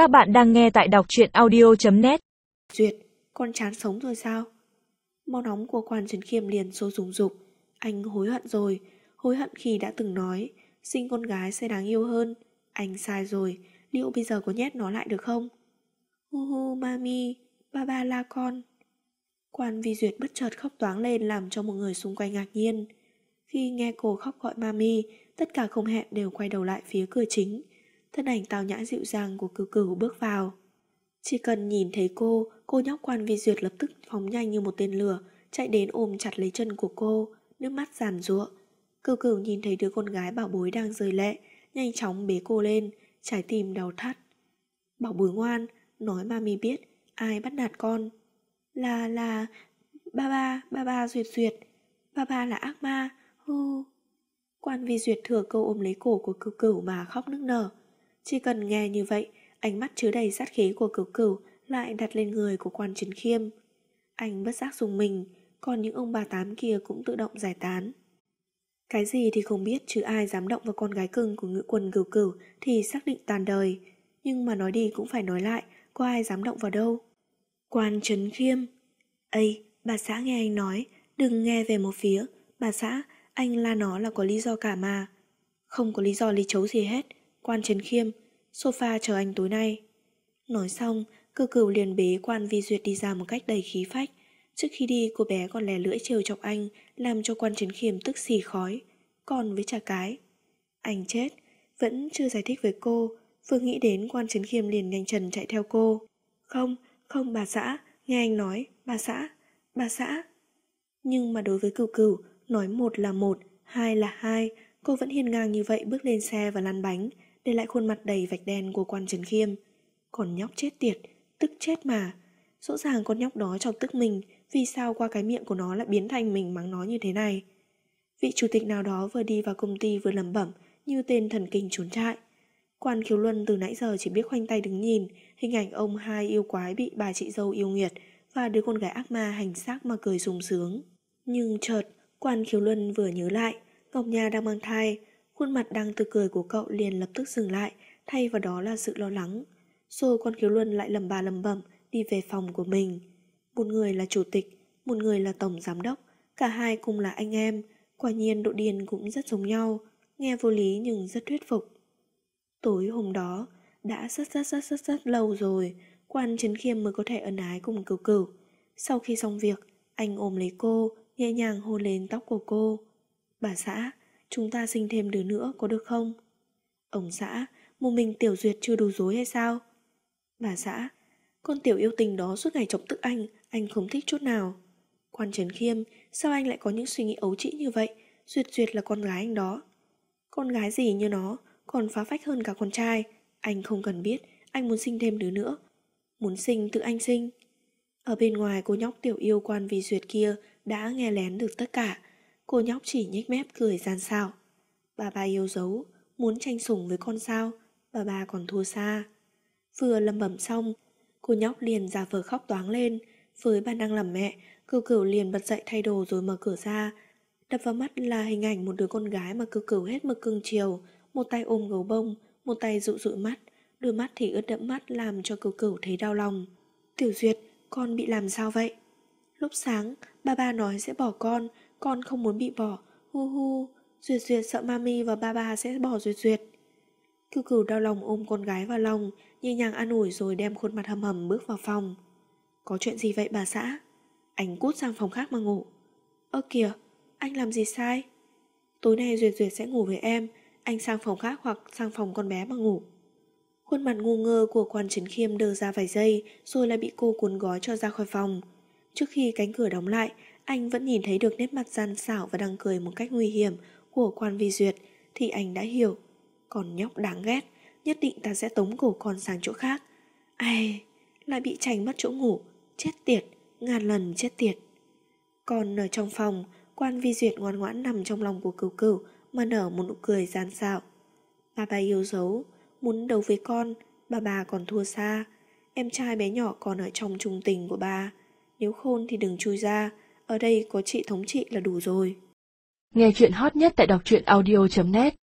Các bạn đang nghe tại đọc truyện audio.net Duyệt, con chán sống rồi sao? Mau nóng của quan Trấn Khiêm liền sôi rùng rục. Anh hối hận rồi, hối hận khi đã từng nói sinh con gái sẽ đáng yêu hơn. Anh sai rồi, liệu bây giờ có nhét nó lại được không? Hu hu mami, ba ba la con. Quan Vi Duyệt bất chợt khóc toáng lên làm cho mọi người xung quanh ngạc nhiên. Khi nghe cô khóc gọi mami, tất cả không hẹn đều quay đầu lại phía cửa chính. Thân ảnh tào nhã dịu dàng của cửu cửu bước vào. Chỉ cần nhìn thấy cô, cô nhóc quan vi duyệt lập tức phóng nhanh như một tên lửa, chạy đến ôm chặt lấy chân của cô, nước mắt giàn giụa. Cửu cửu nhìn thấy đứa con gái bảo bối đang rơi lệ, nhanh chóng bế cô lên, trái tim đau thắt. Bảo bối ngoan, nói mami biết, ai bắt nạt con. Là, là, ba ba, ba ba duyệt duyệt, ba ba là ác ma, hu. Quan vi duyệt thừa câu ôm lấy cổ của cửu cửu mà khóc nức nở. Chỉ cần nghe như vậy, ánh mắt chứa đầy sát khí của cửu cửu lại đặt lên người của quan chiến khiêm. Anh bất giác dùng mình, còn những ông bà tám kia cũng tự động giải tán. Cái gì thì không biết chứ ai dám động vào con gái cưng của ngự quân cửu cửu thì xác định tàn đời. Nhưng mà nói đi cũng phải nói lại, có ai dám động vào đâu. Quan trấn khiêm. Ây, bà xã nghe anh nói, đừng nghe về một phía. Bà xã, anh la nó là có lý do cả mà. Không có lý do lý chấu gì hết. Quan Trấn Khiêm, sofa chờ anh tối nay. Nói xong, cư cửu liền bế quan vi duyệt đi ra một cách đầy khí phách. Trước khi đi, cô bé còn lè lưỡi trêu chọc anh, làm cho quan Trấn Khiêm tức xì khói. Còn với trả cái. Anh chết, vẫn chưa giải thích với cô. Vừa nghĩ đến quan Trấn Khiêm liền nhanh trần chạy theo cô. Không, không bà xã, nghe anh nói, bà xã, bà xã. Nhưng mà đối với cửu cửu, nói một là một, hai là hai, cô vẫn hiền ngang như vậy bước lên xe và lăn bánh, để lại khuôn mặt đầy vạch đen của quan Trần Khiêm. Còn nhóc chết tiệt, tức chết mà. Rõ ràng con nhóc đó chọc tức mình, vì sao qua cái miệng của nó lại biến thành mình mắng nó như thế này. Vị chủ tịch nào đó vừa đi vào công ty vừa lẩm bẩm như tên thần kinh trốn trại. Quan Khiếu Luân từ nãy giờ chỉ biết khoanh tay đứng nhìn, hình ảnh ông hai yêu quái bị bà chị dâu yêu nghiệt và đứa con gái ác ma hành xác mà cười sung sướng. Nhưng chợt, Quan Khiếu Luân vừa nhớ lại, Ngọc Nha đang mang thai, Khuôn mặt đang tươi cười của cậu liền lập tức dừng lại, thay vào đó là sự lo lắng. Rồi quan khiếu luân lại lầm bà lầm bẩm đi về phòng của mình. Một người là chủ tịch, một người là tổng giám đốc, cả hai cùng là anh em, quả nhiên độ điên cũng rất giống nhau, nghe vô lý nhưng rất thuyết phục. Tối hôm đó, đã rất rất rất rất rất lâu rồi, quan Trấn Khiêm mới có thể ân ái cùng cửu cửu. Sau khi xong việc, anh ôm lấy cô, nhẹ nhàng hôn lên tóc của cô. Bà xã, Chúng ta sinh thêm đứa nữa có được không? Ông xã, một mình tiểu duyệt chưa đủ dối hay sao? Bà xã, con tiểu yêu tình đó suốt ngày chọc tức anh, anh không thích chút nào. Quan Trấn Khiêm, sao anh lại có những suy nghĩ ấu trĩ như vậy? Duyệt Duyệt là con gái anh đó. Con gái gì như nó, còn phá phách hơn cả con trai. Anh không cần biết, anh muốn sinh thêm đứa nữa. Muốn sinh tự anh sinh. Ở bên ngoài cô nhóc tiểu yêu quan vì Duyệt kia đã nghe lén được tất cả. Cô nhóc chỉ nhếch mép cười gian xạo. Bà bà yêu dấu, muốn tranh sủng với con sao, bà bà còn thua xa. Vừa lầm bẩm xong, cô nhóc liền giả vờ khóc toáng lên. Với bà năng làm mẹ, cửu cửu liền bật dậy thay đồ rồi mở cửa ra. Đập vào mắt là hình ảnh một đứa con gái mà cửu cửu hết mực cưng chiều, một tay ôm gấu bông, một tay dụ dụi mắt, đôi mắt thì ướt đẫm mắt làm cho cửu cửu thấy đau lòng. Tiểu Duyệt, con bị làm sao vậy? Lúc sáng, ba ba nói sẽ bỏ con, con không muốn bị bỏ, hu hu, Duyệt Duyệt sợ mami và ba ba sẽ bỏ Duyệt Duyệt. Cửu cửu đau lòng ôm con gái vào lòng, nhẹ nhàng an ủi rồi đem khuôn mặt hầm hầm bước vào phòng. Có chuyện gì vậy bà xã? Anh cút sang phòng khác mà ngủ. Ơ kìa, anh làm gì sai? Tối nay Duyệt Duyệt sẽ ngủ với em, anh sang phòng khác hoặc sang phòng con bé mà ngủ. Khuôn mặt ngu ngơ của quan chiến khiêm đờ ra vài giây rồi lại bị cô cuốn gói cho ra khỏi phòng. Trước khi cánh cửa đóng lại, anh vẫn nhìn thấy được nét mặt gian xảo và đang cười một cách nguy hiểm của quan vi duyệt thì anh đã hiểu. Còn nhóc đáng ghét, nhất định ta sẽ tống cổ con sang chỗ khác. Ai, lại bị trành mất chỗ ngủ, chết tiệt, ngàn lần chết tiệt. Còn ở trong phòng, quan vi duyệt ngoan ngoãn nằm trong lòng của cửu cửu mà nở một nụ cười gian xạo. Bà bà yêu dấu, muốn đấu với con, bà bà còn thua xa. Em trai bé nhỏ còn ở trong trung tình của bà. Nếu khôn thì đừng chui ra, ở đây có chị thống trị là đủ rồi. Nghe chuyện hot nhất tại đọc truyện audio.net